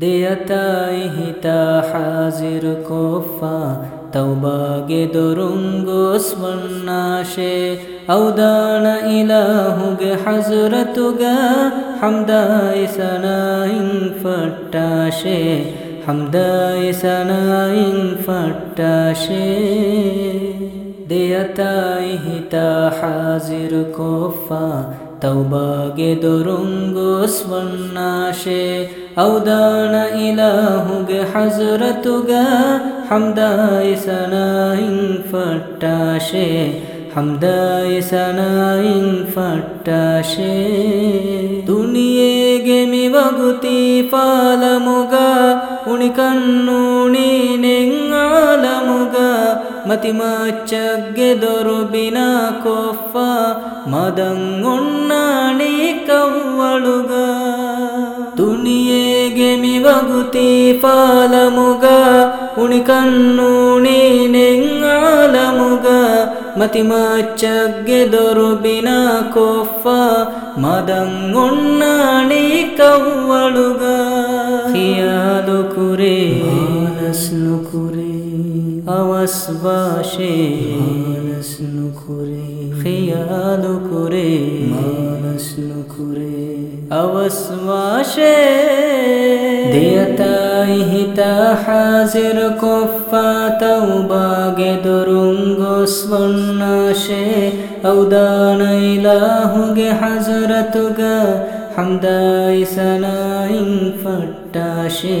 দেয়তাই হিতা হাজির কোফা তৌবাগে দোরুঙ্গো স্বর্ণাশে ഔദാണ ഇലാഹുഗ ഹസുറത്തുക ഹംദായി സനായിങ് ഫട്ടാഷേ ഹംദായി സനായിങ് ഫട്ടാഷേ ദിയതായി ഹിത ഹാസിർ കോഫ ತೌಬಾಗೆ ದೊರುಂಗು ಸ್ವನ್ನಾಶೆ ಔದಾನ ಇಲಾಹುಗೆ ಹಜರತುಗ ಹಮ್ದಾಯಿಸನಾಯಿಂಗ್ ಫಟ್ಟಾಶೆ ಹಮ್ದಾಯಿಸನಾಯಿಂಗ್ ಫಟ್ಟಾಶೆ ದುನಿಯೇಗೆ ಮಿವಗುತಿ ಫಾಲಮುಗ ಉಣಿಕಣ್ಣುಣಿ ನೆಂಗಾಲಮುಗ ಮತಿಮಚ್ಚಗ್ಗೆ ದೊರುಬಿನ ಕೊಫ ಮದಂಗುಣ್ಣಾಣಿ ಕವ್ವಳುಗ ದುನಿಯೇಗೆ ಮಿವಗುತಿ ಪಾಲಮುಗ ಉಣಿಕಣ್ಣುಣಿ ನೆಂಗಾಲಮುಗ ಮತಿಮಚ್ಚಗ್ಗೆ ದೊರುಬಿನ ಕೊಫ ಮದಂಗುಣ್ಣಾಣಿ ಕವ್ವಳುಗ ಖಿಯಾಲು ಕುರೆ ಮಾನಸ್ನು ಕುರೆ আওয়াসবাসে মানস নুকুরে খেয়াল করে, মানস নুকুরে আওয়াসবাসে দেয়তাই হিতা হাজির, কফা তাওবাগে দরুঙ্গ স্বর্ণাশে ഔദാണൈലാഹുഗെ ഹസരത്തുക ഹംദായി സനായിൻ ഫട്ടാഷേ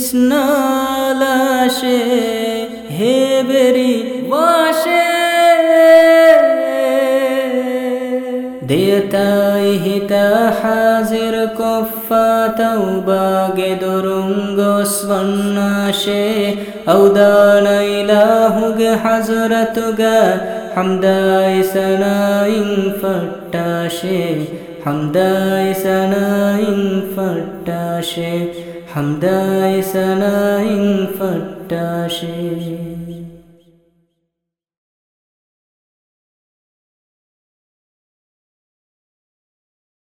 কৃষ্ণ লাশে হে বেরি বাসে। দেতাই হিতা হাজির কফাতাও বাগে দুরুঙ্গ স্বর্ণাশে ঔদানাইলাহুগ হাজরতুগা হামদাই সনাইং ফট্টাশে হামদাই সনাইং ফট্টাশে حمداي سناين فتاشي